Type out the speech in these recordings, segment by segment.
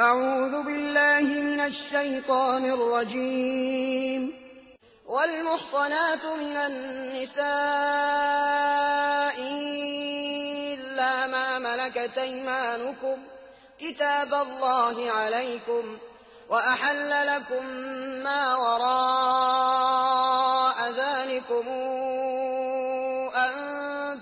أعوذ بالله من الشيطان الرجيم. والمحصنات من النساء إلا ما ملكت أيمانكم. كتاب الله عليكم وأحل لكم ما وراء ذلكم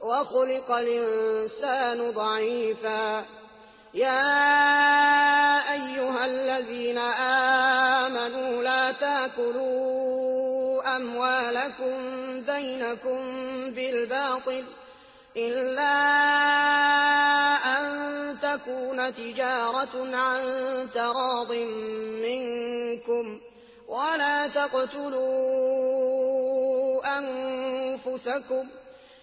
وخلق الإنسان ضعيفا. يا أيها الذين آمنوا لا تأكلوا أموالكم بينكم بالباطل إلا أن تكون تجارة عن تراض منكم. ولا تقتلوا أنفسكم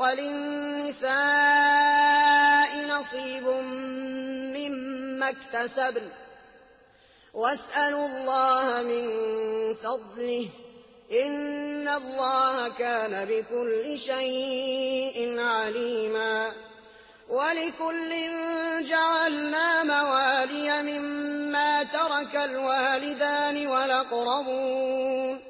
وللنساء نصيب مما اكتسبن. واسألوا الله من فضله. إن الله كان بكل شيء عليما. ولكل جعلنا موالي مما ترك الوالدان والأقربون.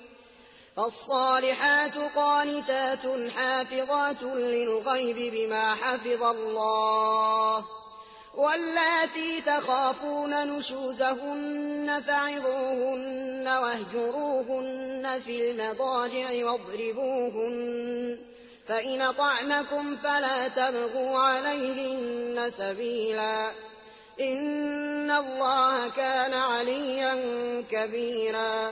فالصالحات قانتات حافظات للغيب بما حفظ الله واللاتي تخافون نشوزهن فعظوهن واهجروهن في المضاجع واضربوهن فإن طعنكم فلا تبغوا عليهن سبيلا إن الله كان عليا كبيرا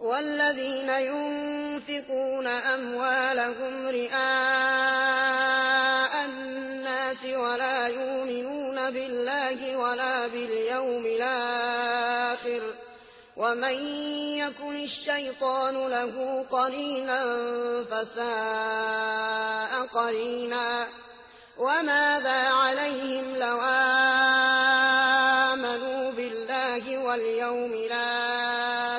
والذين ينفقون أموالهم رئاء الناس ولا يؤمنون بالله ولا باليوم الآخر ومن يكن الشيطان له قرينا فساء قرينا وماذا عليهم لو آمنوا بالله واليوم الآخر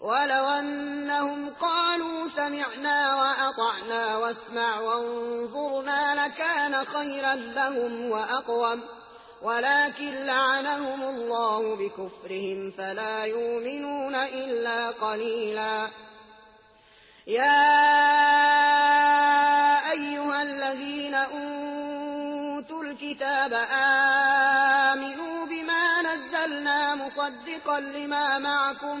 ولو أنهم قالوا سمعنا وأطعنا واسمع وانظرنا لكان خيرا لهم وأقوم. ولكن لعنهم الله بكفرهم فلا يؤمنون إلا قليلا. يا أيها الذين أوتوا الكتاب آمنوا بما نزلنا مصدقا لما معكم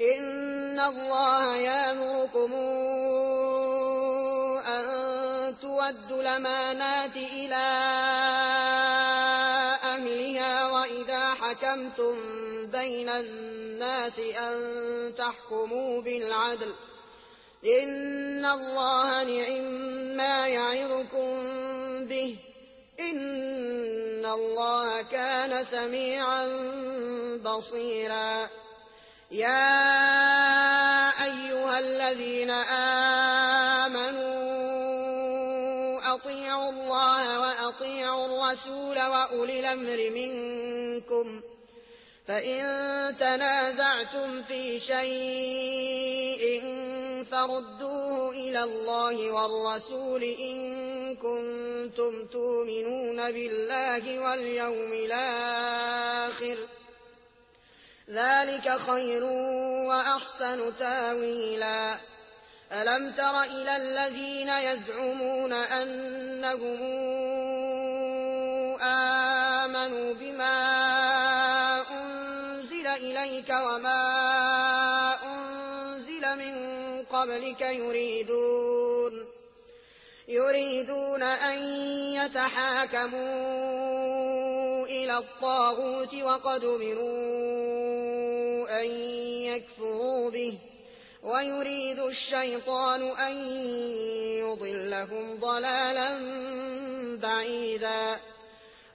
إن الله يامركم أن تودوا الأمانات إلى أهلها وإذا حكمتم بين الناس أن تحكموا بالعدل إن الله نعم ما يعظكم به إن الله كان سميعا بصيرا يا الرسول وأولي الأمر منكم فإن تنازعتم في شيء فردوه إلى الله والرسول إن كنتم تؤمنون بالله واليوم الآخر ذلك خير وأحسن تأويلا. ألم تر إلى الذين يزعمون أنهم آمنوا بما أنزل إليك وما أنزل من قبلك يريدون يريدون أن يتحاكموا إلى الطاغوت وقد أمروا أن يكفروا به ويريد الشيطان أن يضلهم ضلالا بعيدا.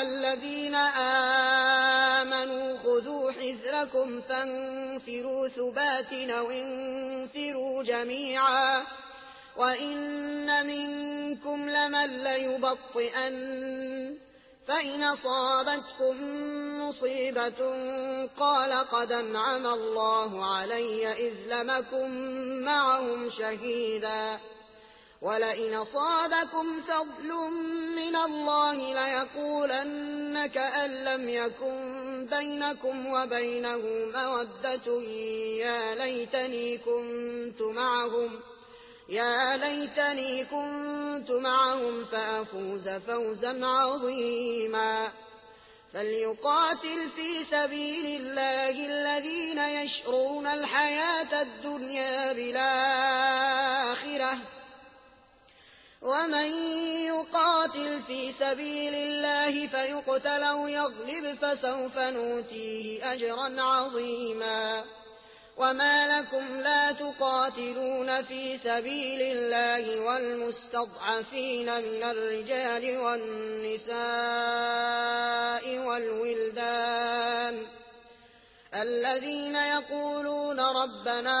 أيها الذين آمنوا خذوا حذركم فانفروا ثبات أو انفروا جميعا وإن منكم لمن ليبطئن فإن أصابتكم مصيبة قال قد أنعم الله علي إذ لمكم معهم شهيدا. ولئن أصابكم فضل من الله ليقولن كأن لم يكن بينكم وبينه مودة. يا ليتني كنت معهم يا ليتني كنت معهم فأفوز فوزا عظيما. فليقاتل في سبيل الله الذين يشرون الحياة الدنيا بالآخرة. ومن يقاتل في سبيل الله فيقتل أو يغلب فسوف نوتيه أجرا عظيما. وما لكم لا تقاتلون في سبيل الله والمستضعفين من الرجال والنساء والولدان الذين يقولون ربنا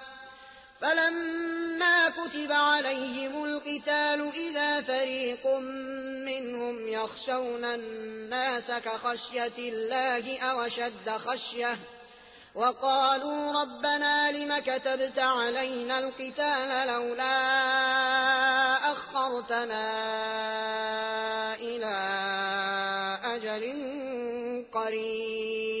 فلما كتب عليهم القتال إذا فريق منهم يخشون الناس كخشية الله أو شد خشية وقالوا ربنا لم كتبت علينا القتال لولا أخرتنا إلى أجل قريب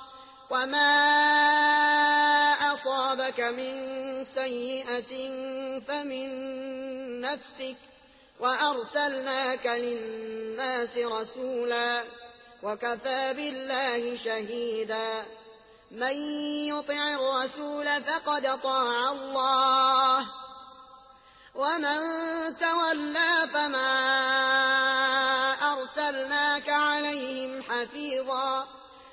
وما أصابك من سيئة فمن نفسك وأرسلناك للناس رسولا وكفى بالله شهيدا من يطع الرسول فقد طاع الله ومن تولى فما أرسلناك عليهم حفيظا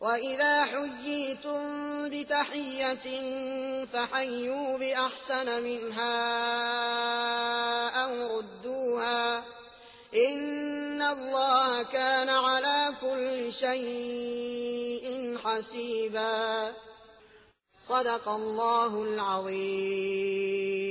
وَإِذَا حُيِّيتُم بِتَحِيَّةٍ فَحَيُّوا بِأَحْسَنَ مِنْهَا أَوْ رُدُّوهَا ۗ إِنَّ اللَّهَ كَانَ عَلَىٰ كُلِّ شَيْءٍ حَسِيبًا. صدق الله العظيم.